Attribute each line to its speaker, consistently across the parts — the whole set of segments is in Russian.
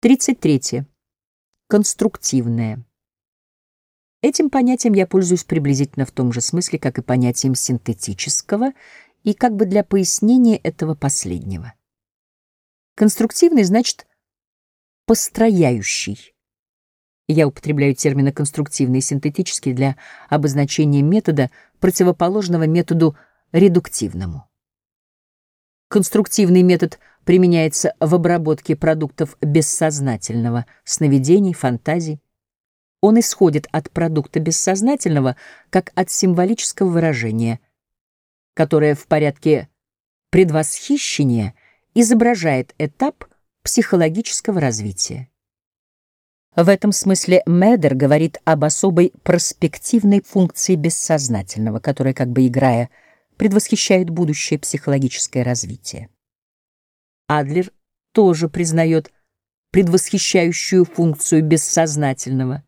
Speaker 1: 33. Конструктивное. Этим понятием я пользуюсь приблизительно в том же смысле, как и понятием синтетического, и как бы для пояснения этого последнего. Конструктивный значит построяющий. Я употребляю термины конструктивный и синтетический для обозначения метода, противоположного методу редуктивному. Конструктивный метод применяется в обработке продуктов бессознательного, сновидений, фантазий. Он исходит от продукта бессознательного как от символического выражения, которое в порядке предвосхищения изображает этап психологического развития. В этом смысле Медер говорит об особой проспективной функции бессознательного, которая, как бы играя, предвосхищает будущее психологическое развитие. Адлер тоже признает предвосхищающую функцию бессознательного.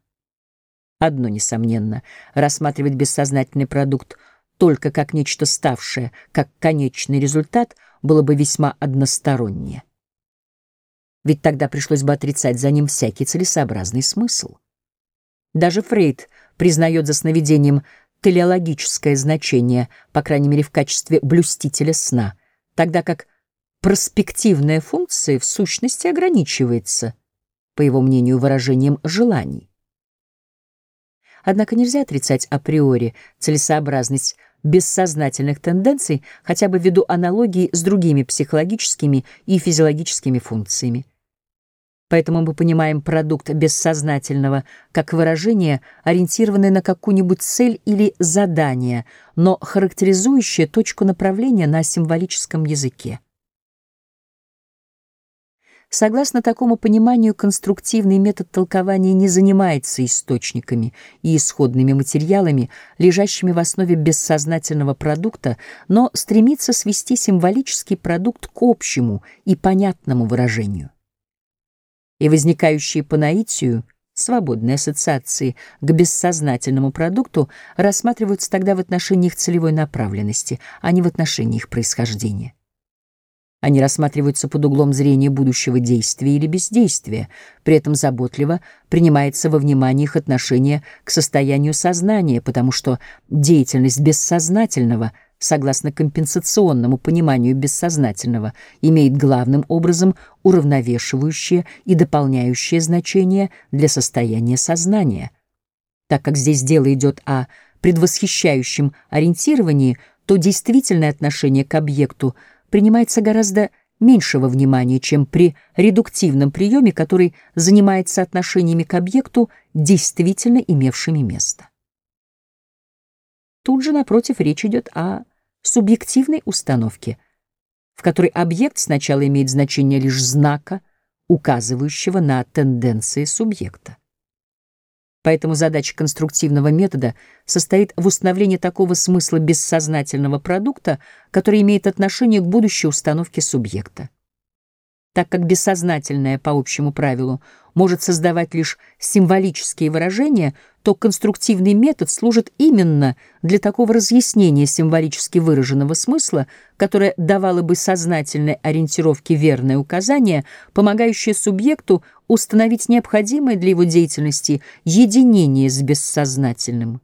Speaker 1: Одно несомненно, рассматривать бессознательный продукт только как нечто ставшее, как конечный результат, было бы весьма одностороннее. Ведь тогда пришлось бы отрицать за ним всякий целесообразный смысл. Даже Фрейд признает за сновидением телеологическое значение, по крайней мере в качестве блюстителя сна, тогда как проспективная функция в сущности ограничивается, по его мнению, выражением желаний. Однако нельзя отрицать априори целесообразность бессознательных тенденций хотя бы ввиду аналогии с другими психологическими и физиологическими функциями. Поэтому мы понимаем продукт бессознательного как выражение, ориентированное на какую-нибудь цель или задание, но характеризующее точку направления на символическом языке. Согласно такому пониманию, конструктивный метод толкования не занимается источниками и исходными материалами, лежащими в основе бессознательного продукта, но стремится свести символический продукт к общему и понятному выражению и возникающие по наитию свободные ассоциации к бессознательному продукту рассматриваются тогда в отношении их целевой направленности, а не в отношении их происхождения. Они рассматриваются под углом зрения будущего действия или бездействия, при этом заботливо принимается во внимание их отношение к состоянию сознания, потому что деятельность бессознательного — согласно компенсационному пониманию бессознательного, имеет главным образом уравновешивающее и дополняющее значение для состояния сознания. Так как здесь дело идет о предвосхищающем ориентировании, то действительное отношение к объекту принимается гораздо меньшего внимания, чем при редуктивном приеме, который занимается отношениями к объекту, действительно имевшими место. Тут же, напротив, речь идет о субъективной установке, в которой объект сначала имеет значение лишь знака, указывающего на тенденции субъекта. Поэтому задача конструктивного метода состоит в установлении такого смысла бессознательного продукта, который имеет отношение к будущей установке субъекта так как бессознательное, по общему правилу, может создавать лишь символические выражения, то конструктивный метод служит именно для такого разъяснения символически выраженного смысла, которое давало бы сознательной ориентировке верное указание, помогающее субъекту установить необходимое для его деятельности единение с бессознательным.